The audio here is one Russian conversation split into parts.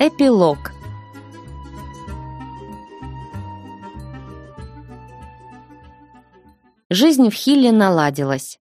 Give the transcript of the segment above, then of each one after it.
Эпилог Жизнь в Хилле наладилась.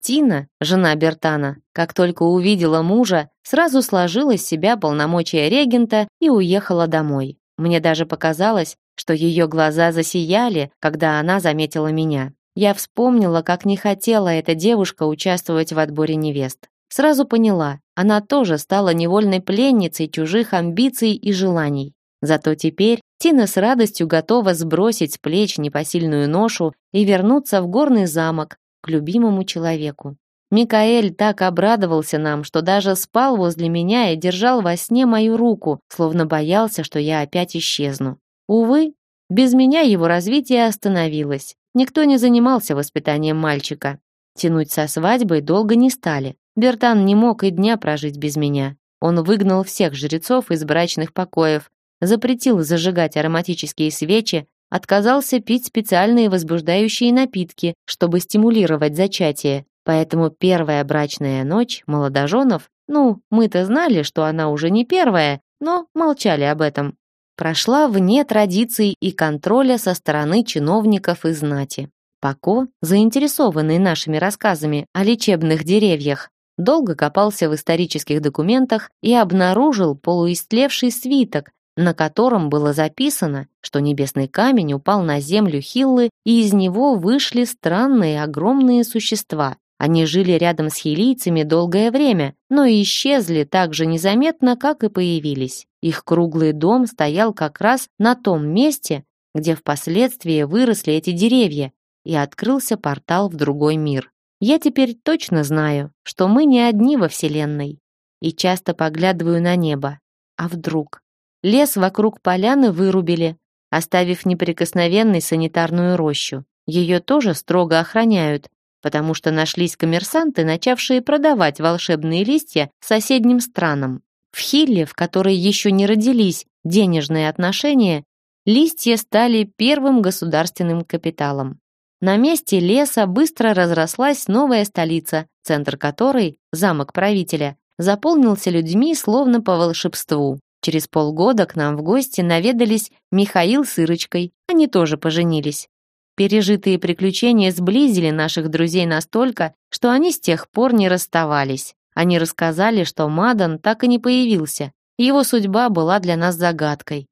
Тина, жена Бертана, как только увидела мужа, сразу сложила с себя полномочия регента и уехала домой. Мне даже показалось, что ее глаза засияли, когда она заметила меня. Я вспомнила, как не хотела эта девушка участвовать в отборе невест. Сразу поняла, она тоже стала невольной пленницей чужих амбиций и желаний. Зато теперь Тина с радостью готова сбросить с плеч непосильную ношу и вернуться в горный замок к любимому человеку. Микаэль так обрадовался нам, что даже спал возле меня и держал во сне мою руку, словно боялся, что я опять исчезну. Увы, без меня его развитие остановилось. Никто не занимался воспитанием мальчика. Тянуть со свадьбой долго не стали. Бертан не мог и дня прожить без меня. Он выгнал всех жрецов из брачных покоев, запретил зажигать ароматические свечи, отказался пить специальные возбуждающие напитки, чтобы стимулировать зачатие. Поэтому первая брачная ночь молодоженов, ну, мы-то знали, что она уже не первая, но молчали об этом, прошла вне традиций и контроля со стороны чиновников и знати. Пако, заинтересованный нашими рассказами о лечебных деревьях, долго копался в исторических документах и обнаружил полуистлевший свиток, на котором было записано, что небесный камень упал на землю Хиллы, и из него вышли странные огромные существа. Они жили рядом с хилийцами долгое время, но исчезли так же незаметно, как и появились. Их круглый дом стоял как раз на том месте, где впоследствии выросли эти деревья, и открылся портал в другой мир. Я теперь точно знаю, что мы не одни во Вселенной, и часто поглядываю на небо. А вдруг? Лес вокруг поляны вырубили, оставив неприкосновенной санитарную рощу. Ее тоже строго охраняют, потому что нашлись коммерсанты, начавшие продавать волшебные листья соседним странам. В Хилле, в которой еще не родились денежные отношения, листья стали первым государственным капиталом. На месте леса быстро разрослась новая столица, центр которой, замок правителя, заполнился людьми словно по волшебству. Через полгода к нам в гости наведались Михаил с Ирочкой. Они тоже поженились. Пережитые приключения сблизили наших друзей настолько, что они с тех пор не расставались. Они рассказали, что Мадан так и не появился. Его судьба была для нас загадкой.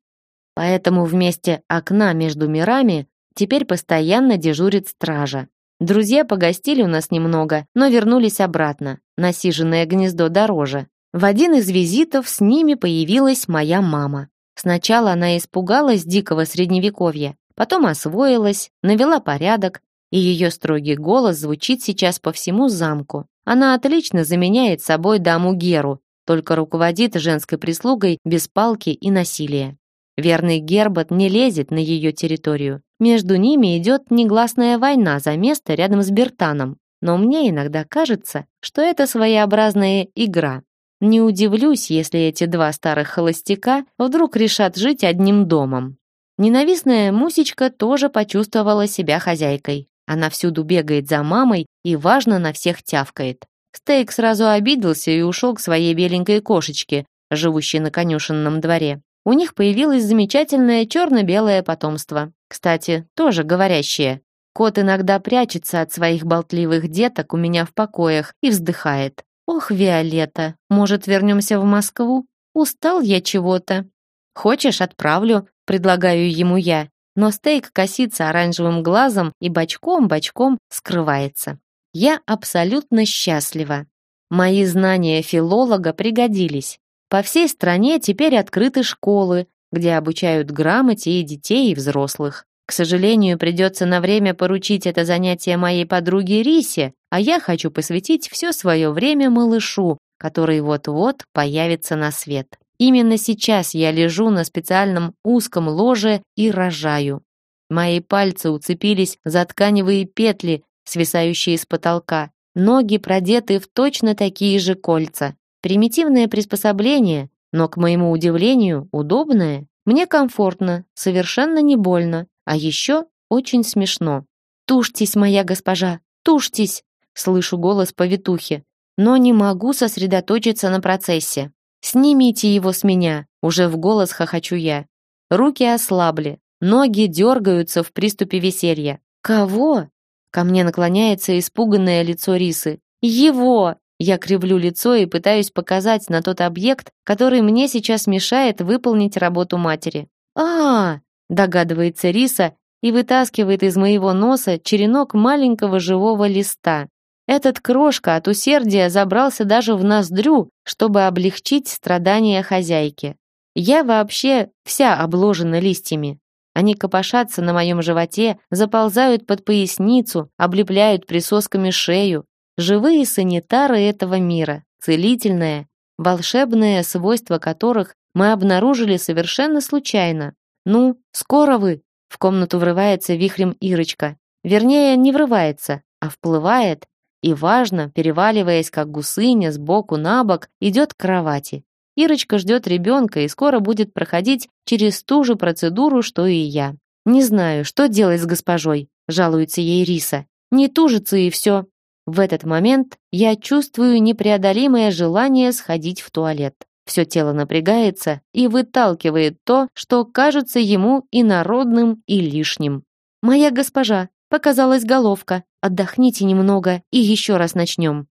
Поэтому вместе окна между мирами теперь постоянно дежурит стража. Друзья погостили у нас немного, но вернулись обратно. Насиженное гнездо дороже. В один из визитов с ними появилась моя мама. Сначала она испугалась дикого средневековья, потом освоилась, навела порядок, и ее строгий голос звучит сейчас по всему замку. Она отлично заменяет собой даму Геру, только руководит женской прислугой без палки и насилия. Верный Гербот не лезет на ее территорию. Между ними идет негласная война за место рядом с Бертаном. Но мне иногда кажется, что это своеобразная игра. Не удивлюсь, если эти два старых холостяка вдруг решат жить одним домом. Ненавистная Мусечка тоже почувствовала себя хозяйкой. Она всюду бегает за мамой и важно на всех тявкает. Стейк сразу обиделся и ушел к своей беленькой кошечке, живущей на конюшенном дворе. У них появилось замечательное черно-белое потомство. Кстати, тоже говорящее. Кот иногда прячется от своих болтливых деток у меня в покоях и вздыхает. Ох, Виолетта, может, вернемся в Москву? Устал я чего-то. Хочешь, отправлю, предлагаю ему я. Но стейк косится оранжевым глазом и бочком-бочком скрывается. Я абсолютно счастлива. Мои знания филолога пригодились. По всей стране теперь открыты школы, где обучают грамоте и детей, и взрослых. К сожалению, придется на время поручить это занятие моей подруге Рисе, а я хочу посвятить все свое время малышу, который вот-вот появится на свет. Именно сейчас я лежу на специальном узком ложе и рожаю. Мои пальцы уцепились за тканевые петли, свисающие с потолка. Ноги продеты в точно такие же кольца. Примитивное приспособление, но, к моему удивлению, удобное. Мне комфортно, совершенно не больно. А еще очень смешно. «Тушьтесь, моя госпожа, тушьтесь!» Слышу голос повитухи, но не могу сосредоточиться на процессе. «Снимите его с меня!» Уже в голос хохочу я. Руки ослабли, ноги дергаются в приступе веселья. Кого? Ко мне наклоняется испуганное лицо Рисы. Его! Я кривлю лицо и пытаюсь показать на тот объект, который мне сейчас мешает выполнить работу матери. А, -а, догадывается Риса и вытаскивает из моего носа черенок маленького живого листа. Этот крошка от усердия забрался даже в ноздрю, чтобы облегчить страдания хозяйки. Я вообще вся обложена листьями. Они копошатся на моем животе, заползают под поясницу, облепляют присосками шею. Живые санитары этого мира, целительное, волшебное свойство которых мы обнаружили совершенно случайно. «Ну, скоро вы!» В комнату врывается вихрем Ирочка. Вернее, не врывается, а вплывает и, важно, переваливаясь как гусыня с боку на бок, идет к кровати. Ирочка ждет ребенка и скоро будет проходить через ту же процедуру, что и я. «Не знаю, что делать с госпожой», — жалуется ей Риса. «Не тужится и все». В этот момент я чувствую непреодолимое желание сходить в туалет. Все тело напрягается и выталкивает то, что кажется ему инородным и лишним. «Моя госпожа, показалась головка. Отдохните немного и еще раз начнем».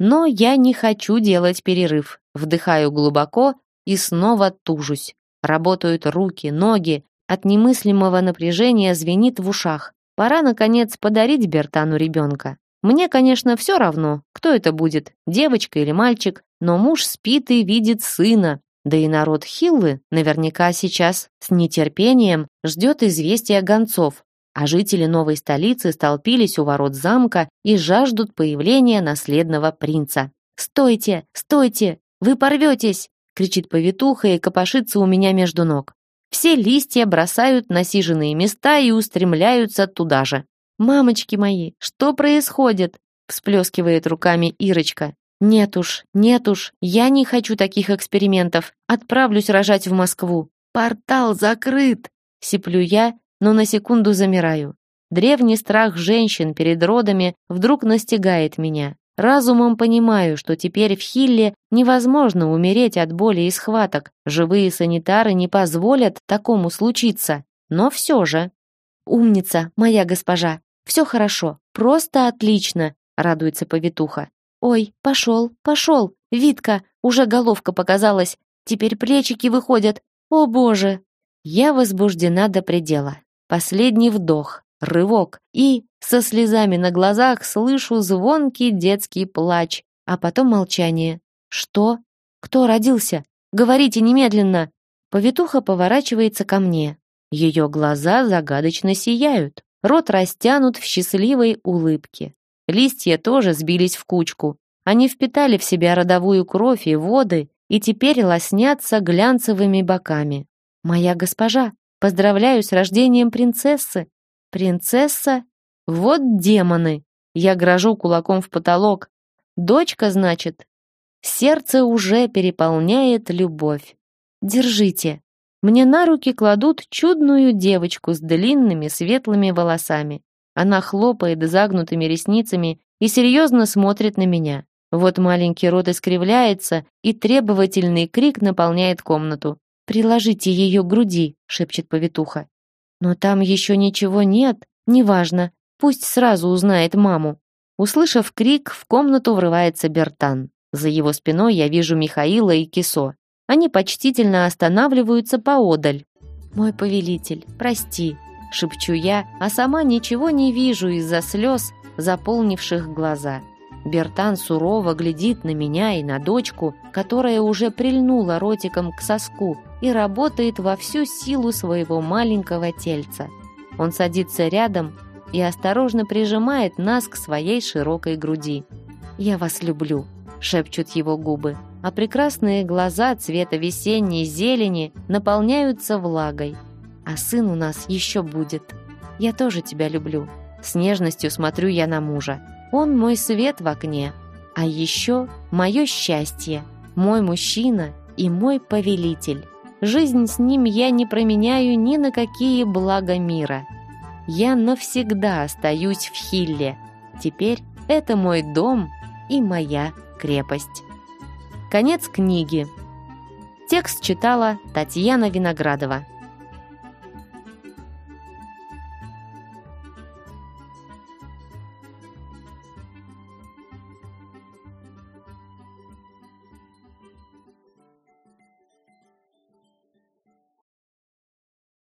Но я не хочу делать перерыв. Вдыхаю глубоко и снова тужусь. Работают руки, ноги. От немыслимого напряжения звенит в ушах. Пора, наконец, подарить Бертану ребенка. Мне, конечно, все равно, кто это будет, девочка или мальчик, но муж спит и видит сына. Да и народ Хиллы наверняка сейчас с нетерпением ждет известия гонцов, а жители новой столицы столпились у ворот замка и жаждут появления наследного принца. «Стойте! Стойте! Вы порветесь!» кричит повитуха и копошится у меня между ног. Все листья бросают насиженные места и устремляются туда же. «Мамочки мои, что происходит?» всплескивает руками Ирочка. «Нет уж, нет уж, я не хочу таких экспериментов. Отправлюсь рожать в Москву. Портал закрыт!» Сиплю я, но на секунду замираю. Древний страх женщин перед родами вдруг настигает меня. Разумом понимаю, что теперь в Хилле невозможно умереть от боли и схваток. Живые санитары не позволят такому случиться. Но все же. «Умница, моя госпожа!» Все хорошо, просто отлично, радуется повитуха. Ой, пошел, пошел, Витка, уже головка показалась, теперь плечики выходят. О боже! Я возбуждена до предела. Последний вдох, рывок и со слезами на глазах слышу звонкий детский плач, а потом молчание. Что? Кто родился? Говорите немедленно. Повитуха поворачивается ко мне. Ее глаза загадочно сияют. Рот растянут в счастливой улыбке. Листья тоже сбились в кучку. Они впитали в себя родовую кровь и воды и теперь лоснятся глянцевыми боками. «Моя госпожа, поздравляю с рождением принцессы!» «Принцесса? Вот демоны!» Я грожу кулаком в потолок. «Дочка, значит?» Сердце уже переполняет любовь. «Держите!» Мне на руки кладут чудную девочку с длинными светлыми волосами. Она хлопает загнутыми ресницами и серьезно смотрит на меня. Вот маленький рот искривляется, и требовательный крик наполняет комнату. «Приложите ее к груди», — шепчет повитуха. «Но там еще ничего нет. Неважно. Пусть сразу узнает маму». Услышав крик, в комнату врывается Бертан. За его спиной я вижу Михаила и Кисо. Они почтительно останавливаются поодаль. «Мой повелитель, прости», — шепчу я, а сама ничего не вижу из-за слез, заполнивших глаза. Бертан сурово глядит на меня и на дочку, которая уже прильнула ротиком к соску и работает во всю силу своего маленького тельца. Он садится рядом и осторожно прижимает нас к своей широкой груди. «Я вас люблю», — шепчут его губы а прекрасные глаза цвета весенней зелени наполняются влагой. А сын у нас еще будет. Я тоже тебя люблю. С нежностью смотрю я на мужа. Он мой свет в окне. А еще мое счастье, мой мужчина и мой повелитель. Жизнь с ним я не променяю ни на какие блага мира. Я навсегда остаюсь в Хилле. Теперь это мой дом и моя крепость. Конец книги. Текст читала Татьяна Виноградова.